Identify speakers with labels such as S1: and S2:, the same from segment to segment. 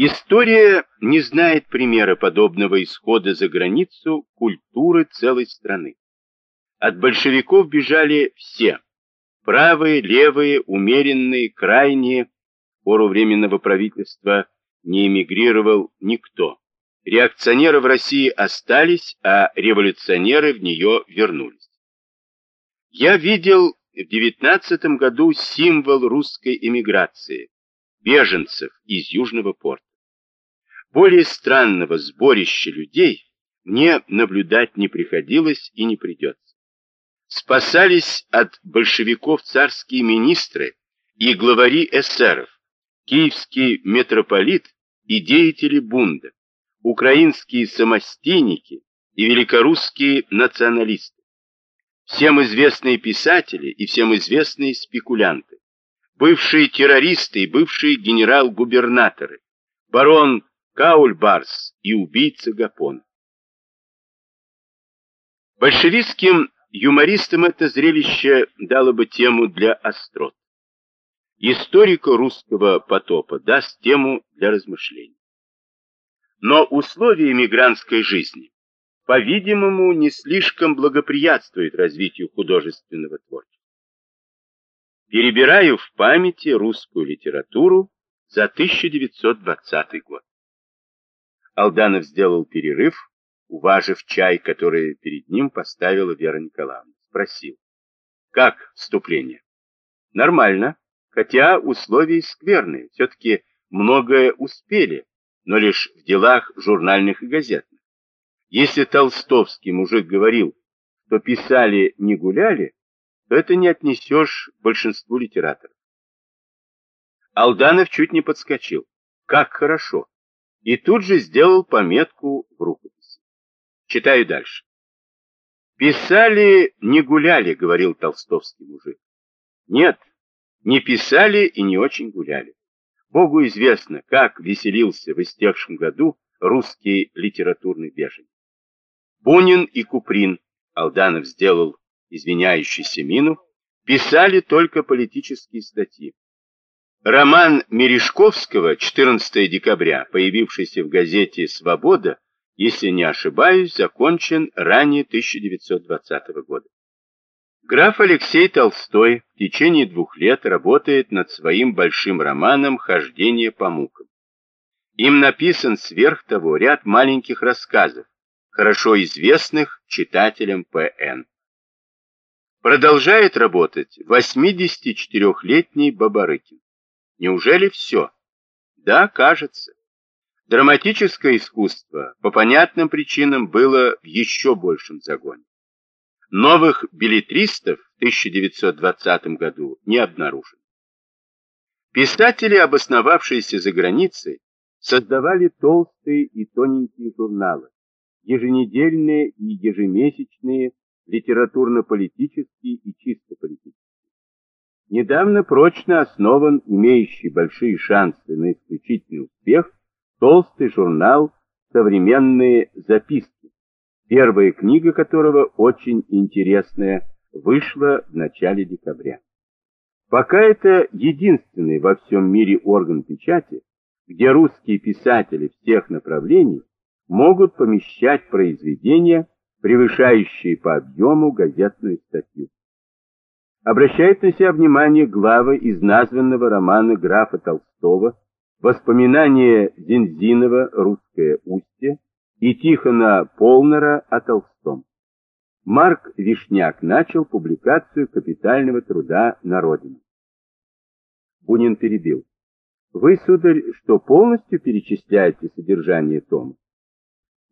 S1: История не знает примера подобного исхода за границу культуры целой страны. От большевиков бежали все. Правые, левые, умеренные, крайние. В пору Временного правительства не эмигрировал никто. Реакционеры в России остались, а революционеры в нее вернулись. Я видел в девятнадцатом году символ русской эмиграции – беженцев из Южного порта. Более странного сборища людей мне наблюдать не приходилось и не придется. Спасались от большевиков царские министры и главари эсеров, киевский митрополит и деятели бунда, украинские самостейники и великорусские националисты, всем известные писатели и всем известные спекулянты, бывшие террористы и бывшие генерал-губернаторы, барон Каульбарс и убийца Гапон. Большевистским юмористам это зрелище дало бы тему для острот. Историку русского потопа даст тему для размышлений. Но условия мигрантской жизни, по-видимому, не слишком благоприятствуют развитию художественного творчества. Перебираю в памяти русскую литературу за 1920 год. Алданов сделал перерыв, уважив чай, который перед ним поставила Вера Николаевна. Спросил, как вступление? Нормально, хотя условия скверные. Все-таки многое успели, но лишь в делах журнальных и газетных. Если толстовский мужик говорил, что писали не гуляли, то это не отнесешь большинству литераторов. Алданов чуть не подскочил. Как хорошо и тут же сделал пометку в рукописи. Читаю дальше. «Писали, не гуляли», — говорил толстовский мужик. «Нет, не писали и не очень гуляли. Богу известно, как веселился в истекшем году русский литературный беженец. Бунин и Куприн, Алданов сделал извиняющийся мину, писали только политические статьи. Роман Мережковского 14 декабря, появившийся в газете «Свобода», если не ошибаюсь, закончен ранее 1920 года. Граф Алексей Толстой в течение двух лет работает над своим большим романом «Хождение по мукам». Им написан сверх того ряд маленьких рассказов, хорошо известных читателям П.Н. Продолжает работать 84-летний Бабарыкин. Неужели все? Да, кажется. Драматическое искусство по понятным причинам было в еще большем загоне. Новых билетристов в 1920 году не обнаружено. Писатели, обосновавшиеся за границей, создавали толстые и тоненькие журналы, еженедельные и ежемесячные, литературно-политические и чисто политические. Недавно прочно основан, имеющий большие шансы на исключительный успех, толстый журнал «Современные записки», первая книга которого, очень интересная, вышла в начале декабря. Пока это единственный во всем мире орган печати, где русские писатели всех направлений могут помещать произведения, превышающие по объему газетную статью обращает на себя внимание главы из названного романа графа Толстого «Воспоминания Зензинова. Русское устье» и Тихона Полнера о Толстом. Марк Вишняк начал публикацию капитального труда на родине. Бунин перебил. Вы, сударь, что полностью перечисляете содержание тома?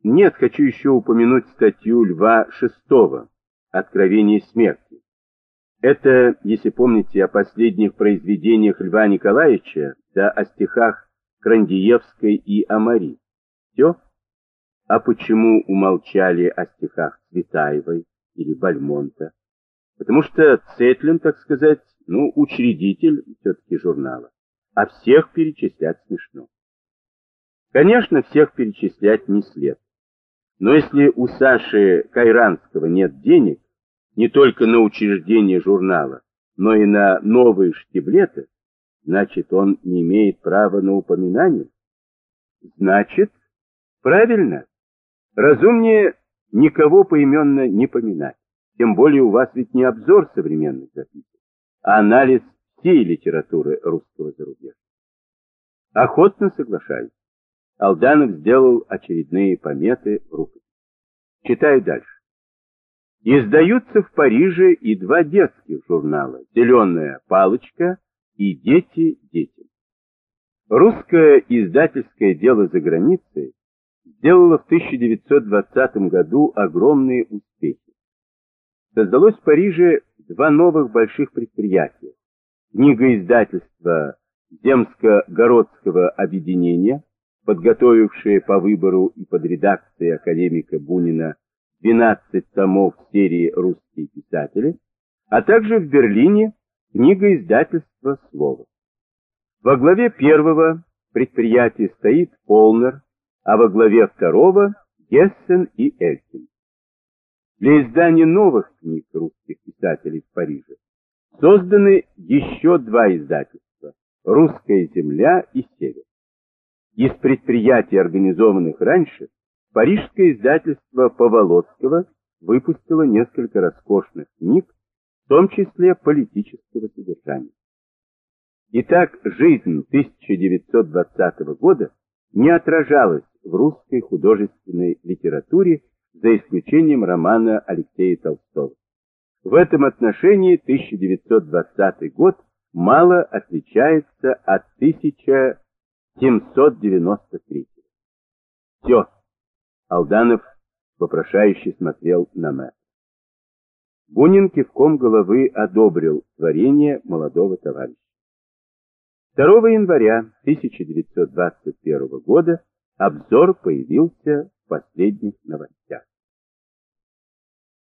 S1: Нет, хочу еще упомянуть статью Льва Шестого «Откровение смерти». Это, если помните о последних произведениях Льва Николаевича, да о стихах Крандиевской и Амари. Все? А почему умолчали о стихах Цветаевой или Бальмонта? Потому что Цетлин, так сказать, ну, учредитель все-таки журнала. А всех перечислять смешно. Конечно, всех перечислять не след. Но если у Саши Кайранского нет денег, не только на учреждение журнала, но и на новые штиблеты, значит, он не имеет права на упоминание. Значит, правильно. Разумнее никого поименно не поминать. Тем более у вас ведь не обзор современных записок, а анализ всей литературы русского зарубежья. Охотно соглашаюсь. Алданов сделал очередные пометы рукописи. Читаю дальше. Издаются в Париже и два детских журнала «Зеленая палочка» и «Дети детям». Русское издательское дело за границей сделало в 1920 году огромные успехи. Создалось в Париже два новых больших предприятия. Книгоиздательство Земско-Городского объединения, подготовившее по выбору и под редакцией академика Бунина 12 томов серии «Русские писатели», а также в Берлине книгоиздательство «Слово». Во главе первого предприятия стоит Полнер, а во главе второго – Гессен и Элькин. Для издания новых книг русских писателей в Париже созданы еще два издательства «Русская земля» и «Север». Из предприятий, организованных раньше, парижское издательство Поволоцкого выпустило несколько роскошных книг, в том числе политического содержания. Итак, жизнь 1920 года не отражалась в русской художественной литературе за исключением романа Алексея Толстого. В этом отношении 1920 год мало отличается от 1793. Все. Алданов вопрошающе смотрел на мэр. Бунин кивком головы одобрил творение молодого товарища. 2 января 1921 года обзор появился в последних новостях.